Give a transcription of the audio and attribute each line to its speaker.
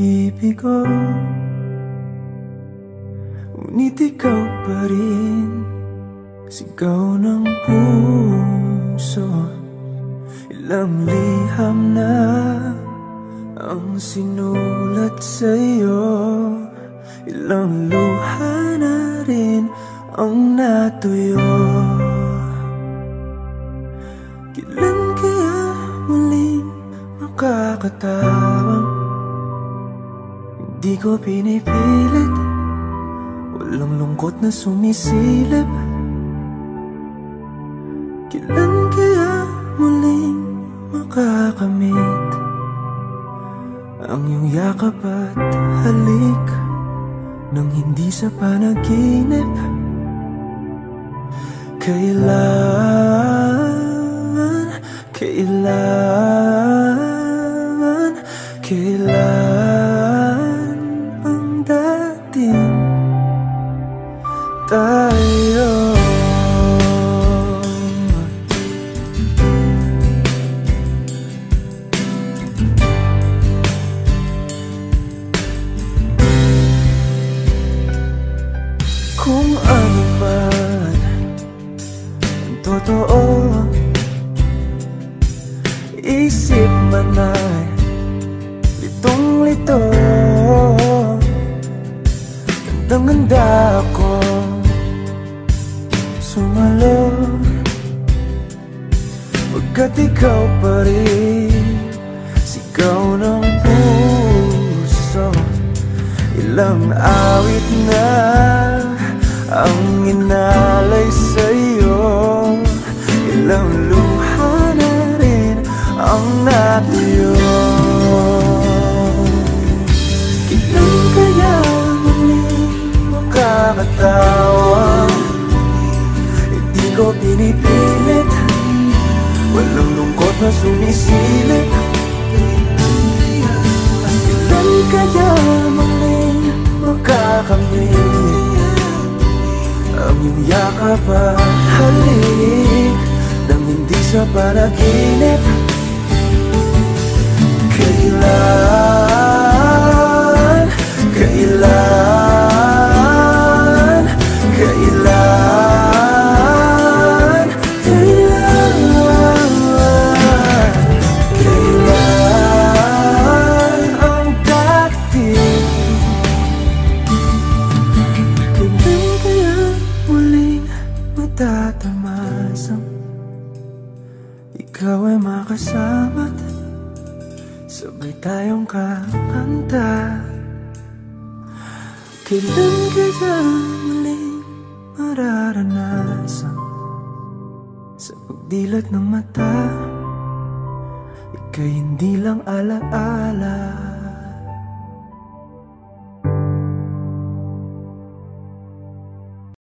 Speaker 1: nabibigo Ngunit ikaw pa rin Sigaw ng puso. Ilang liham na ang sinulat sa'yo. Ilang luha na rin ang natuyo. Kailan kaya muling makakatawang Hindi ko pinipilit. Walang lungkot na sumisilip. Kailan kaya muling makakamit Ang iyong yakap at halik Nang hindi sa panaginip? Kailan, kailan, kailan Kung ano man ang totoo. Isip man ay litong-lito Gandang-ganda ako. Sumalo. Pagkat ikaw pa rin Sigaw ng puso Ilang awit na ang inalay sa'yo Ilang luha na rin ang natuyo Kailan kaya muling makakatawa? Hindi ko pinipilit. Walang lungkot na sumisilip. Kailan kaya muling makakamit iyong yakap at halik Nang hindi sa panaginip. Kailan, Ikaw ay makasama't Sabay tayong kakanta. Kailan kaya muling mararanasan? Sa pagdilat ng mata Ika'y hindi lang alaala